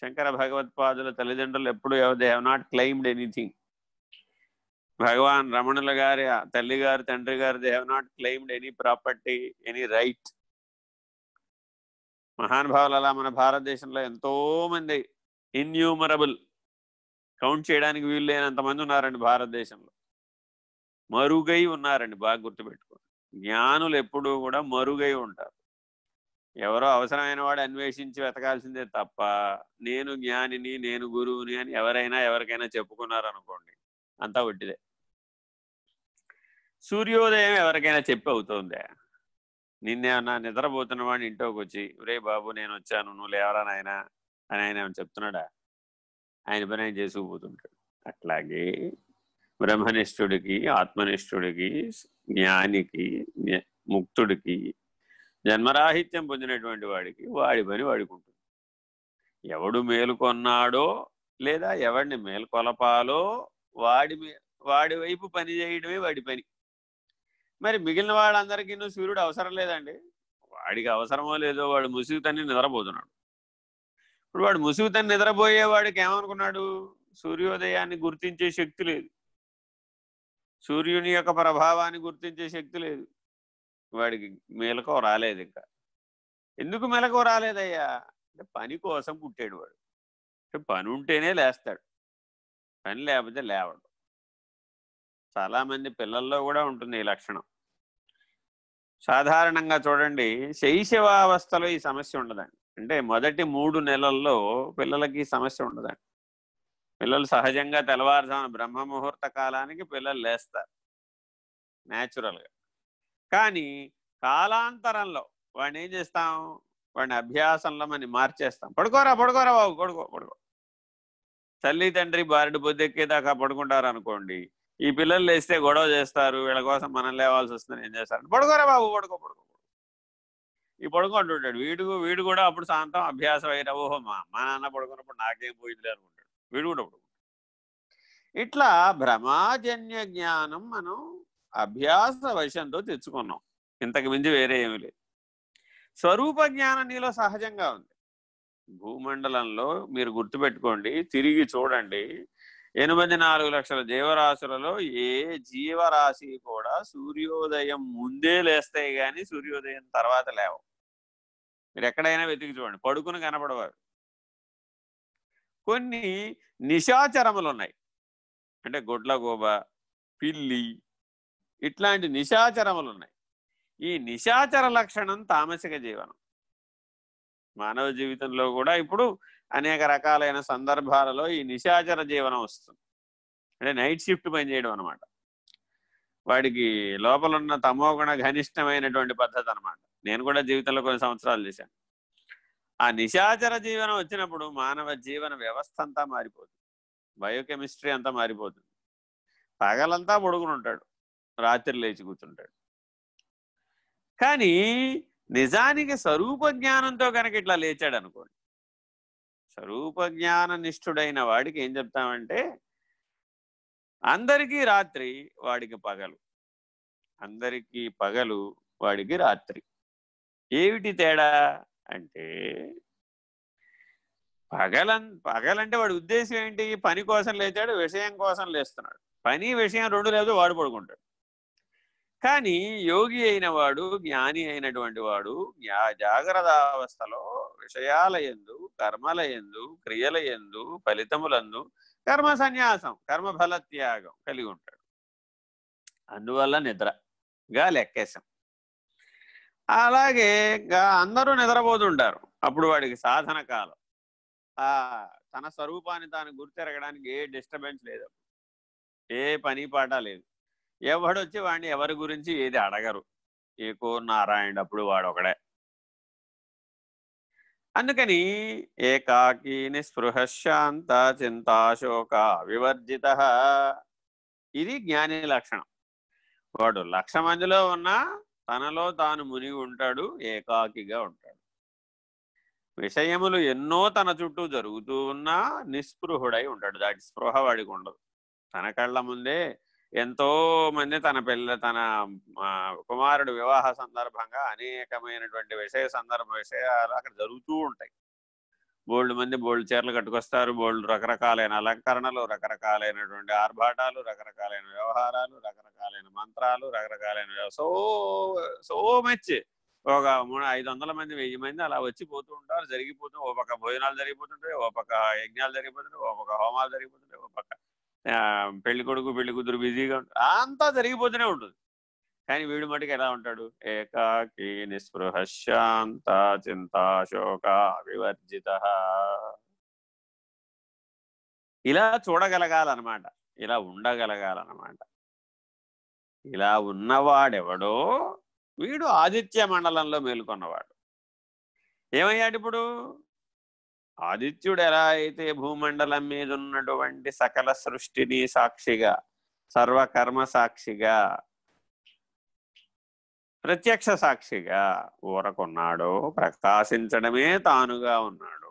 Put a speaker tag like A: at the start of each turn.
A: శంకర భగవత్పాదుల తల్లిదండ్రులు ఎప్పుడు they have not claimed anything. భగవాన్ రమణుల గారి తల్లి గారు తండ్రి గారు they have not claimed any property any right. మహానుభావులు అలా మన భారతదేశంలో ఎంతో మంది ఇన్యూమరబుల్. కౌంట్ చేయడానికి వీలు లేనంత మంది ఉన్నారండి భారతదేశంలో. మరుగై ఉన్నారండి బాగా గుర్తుపెట్టుకోండి. జ్ఞానులు ఎప్పుడూ కూడా మరుగై ఉంటారు. ఎవరో అవసరమైన వాడు అన్వేషించి వెతకాల్సిందే తప్ప నేను జ్ఞానిని నేను గురువుని అని ఎవరైనా ఎవరికైనా చెప్పుకున్నారనుకోండి అంతా ఒట్టిదే. సూర్యోదయం ఎవరికైనా చెప్పి అవుతుందా. నిన్నేమన్నా నిద్రపోతున్న వాడిని ఇంట్లోకి వచ్చి రే బాబు నేను వచ్చాను నువ్వు లేవరా నాయన? అని ఆయన ఏమైనా చెప్తున్నాడా? ఆయన పని ఆయన చేసుకుపోతుంటాడు. అట్లాగే బ్రహ్మనిష్ఠుడికి ఆత్మనిష్ఠుడికి జ్ఞానికి ముక్తుడికి జన్మరాహిత్యం పొందినటువంటి వాడికి వాడి పని వాడికి ఉంటుంది ఎవడు మేలుకొన్నాడో లేదా ఎవడిని మేల్కొలపాలో వాడి వాడి వైపు పని చేయడమే వాడి పని. మరి మిగిలిన వాళ్ళందరికీ సూర్యుడు అవసరం లేదండి. వాడికి అవసరమో లేదో వాడు ముసుగు తన్ని నిద్రపోతున్నాడు. ఇప్పుడు వాడు ముసుగు తన్ని నిద్రపోయేవాడికి ఏమనుకున్నాడు? సూర్యోదయాన్ని గుర్తించే శక్తి లేదు. సూర్యుని యొక్క ప్రభావాన్ని గుర్తించే శక్తి లేదు. వాడికి మెలకువ రాలేదు ఇంకా. ఎందుకు మెలకువ రాలేదయ్యా? అంటే పని కోసం పుట్టాడు వాడు. అంటే పని ఉంటేనే లేస్తాడు. పని లేకపోతే లేవడు. చాలామంది పిల్లల్లో కూడా ఉంటుంది ఈ లక్షణం. సాధారణంగా చూడండి శైశవావస్థలో ఈ సమస్య ఉండదండి. అంటే మొదటి మూడు నెలల్లో పిల్లలకి సమస్య ఉండదండి. పిల్లలు సహజంగా తెల్లవారుజామున బ్రహ్మ ముహూర్త కాలానికి పిల్లలు లేస్తారు. న్యాచురల్గా కానీ కాలాంతరంలో వాడిని ఏం చేస్తాం? వాడిని అభ్యాసంలో మనం మార్చేస్తాం. పడుకోరా పడుకోరా బాబు పడుకో పడుకో. తల్లి తండ్రి బారెడు పొద్దెక్కేదాకా పడుకుంటారు అనుకోండి ఈ పిల్లలు లేస్తే గొడవ చేస్తారు. వీళ్ళ కోసం మనం లేవాల్సి వస్తుంది ఏం చేస్తారు? పడుకోరా బాబు పడుకో పడుకో ఈ పడుకుంటుంటాడు వీడు వీడు కూడా అప్పుడు సాంతం అభ్యాసం అయిన ఓహో మా అమ్మ నాన్న పడుకున్నప్పుడు నాకేం పోయింది అనుకుంటాడు. వీడు కూడా పడుకుంటాడు. ఇట్లా భ్రమాజన్య జ్ఞానం మనం అభ్యాస వశంతో తెచ్చుకున్నాం. ఇంతకు మించి వేరే ఏమి లేదు. స్వరూప జ్ఞానం నీలో సహజంగా ఉంది. భూమండలంలో మీరు గుర్తుపెట్టుకోండి తిరిగి చూడండి. ఎనిమిది నాలుగు లక్షల జీవరాశులలో ఏ జీవరాశి కూడా సూర్యోదయం ముందే లేస్తాయి కానీ సూర్యోదయం తర్వాత లేవు. మీరు ఎక్కడైనా వెతికి చూడండి పడుకుని కనపడవారు. కొన్ని నిశాచరములు ఉన్నాయి. అంటే గొడ్లగోబ పిల్లి ఇట్లాంటి నిశాచరములు ఉన్నాయి ఈ నిశాచర లక్షణం తామసిక జీవనం. మానవ జీవితంలో కూడా ఇప్పుడు అనేక రకాలైన సందర్భాలలో ఈ నిశాచర జీవనం వస్తుంది. అంటే నైట్ షిఫ్ట్ పనిచేయడం అనమాట వాడికి లోపల ఉన్న తమోగుణ ఘనిష్టమైనటువంటి పద్ధతి అనమాట నేను కూడా జీవితంలో కొన్ని సంవత్సరాలు చేశాను. ఆ నిశాచర జీవనం వచ్చినప్పుడు మానవ జీవన వ్యవస్థ అంతా మారిపోతుంది. బయోకెమిస్ట్రీ అంతా మారిపోతుంది. పగలంతా పొడుగునుంటాడు రాత్రి లేచి కూర్చుంటాడు. కానీ నిజానికి స్వరూప జ్ఞానంతో కనుక ఇట్లా లేచాడు అనుకోండి స్వరూప జ్ఞాన నిష్ఠుడైన వాడికి ఏం చెప్తామంటే అందరికీ రాత్రి వాడికి పగలు. అందరికీ పగలు వాడికి రాత్రి. ఏమిటి తేడా అంటే పగలం పగలంటే వాడి ఉద్దేశం ఏంటి? పని కోసం లేచాడు విషయం కోసం లేస్తున్నాడు. పని విషయం రెండు లేదు వాడు పడుకుంటాడు. కానీ యోగి అయిన వాడు జ్ఞాని అయినటువంటి వాడు జాగ్రత్త అవస్థలో విషయాల ఎందు కర్మల ఎందు క్రియల ఎందు ఫలితములందు కర్మ సన్యాసం కర్మఫల త్యాగం కలిగి ఉంటాడు. అందువల్ల నిద్రగా లెక్కేశాం. అలాగే అందరూ నిద్రపోతుంటారు. అప్పుడు వాడికి సాధన కాలం. ఆ తన స్వరూపాన్ని తాను గుర్తెరగడానికి ఏ డిస్టర్బెన్స్ లేదు. ఏ పని పాట లేదు. ఎవడొచ్చి వాడిని ఎవరి గురించి ఏది అడగరు. ఏకో నారాయణ అప్పుడు వాడొకడే. అందుకని అందుకని ఏకాకి నిస్పృహశాంత చింతాశోక వివర్జిత. ఇది జ్ఞాని లక్షణం. వాడు లక్ష మందిలో ఉన్నా తనలో తాను మునిగి ఉంటాడు ఏకాకిగా ఉంటాడు. విషయములు ఎన్నో తన చుట్టూ జరుగుతూ ఉన్నా నిస్పృహుడై ఉంటాడు. దాటి స్పృహ వాడికి ఉండదు. తన కళ్ళ ముందే ఎంతో మంది తన పిల్ల తన కుమారుడు వివాహ సందర్భంగా అనేకమైనటువంటి విషయ సందర్భ విషయాలు అక్కడ జరుగుతూ ఉంటాయి. బోల్డ్ మంది బోల్డ్ చీరలు కట్టుకొస్తారు బోల్డ్ రకరకాలైన అలంకరణలు రకరకాలైనటువంటి ఆర్భాటాలు రకరకాలైన వ్యవహారాలు రకరకాలైన మంత్రాలు రకరకాలైన సో సో మచ్ ఒక మూడు ఐదు వందల మంది వెయ్యి మంది అలా వచ్చి పోతూ ఉంటారు. జరిగిపోతూ ఓ పక్క భోజనాలు జరిగిపోతుంటాయి ఓ పక్క యజ్ఞాలు జరిగిపోతుంటాయి ఓ పక్క హోమాలు జరిగిపోతుంటాయి ఓ పెళ్ళి కొడుకు పెళ్ళి కూతురు బిజీగా ఉంటారు అంతా జరిగిపోతూనే ఉంటుంది. కానీ వీడు మటుకు ఎలా ఉంటాడు? ఏకాకి నిస్పృహ శాంత చింతాశోక వివర్జిత. ఇలా చూడగలగాలన్నమాట. ఇలా ఉండగలగాలన్నమాట. ఇలా ఉన్నవాడెవడో వీడు ఆదిత్య మండలంలో మేలుకొన్నవాడు. ఏమయ్యాడు ఇప్పుడు? ఆదిత్యుడు ఎలా అయితే భూమండలం మీద ఉన్నటువంటి సకల సృష్టిని సాక్షిగా సర్వకర్మ సాక్షిగా ప్రత్యక్ష సాక్షిగా ఊరకున్నాడో ప్రకాశించడమే తానుగా ఉన్నాడు.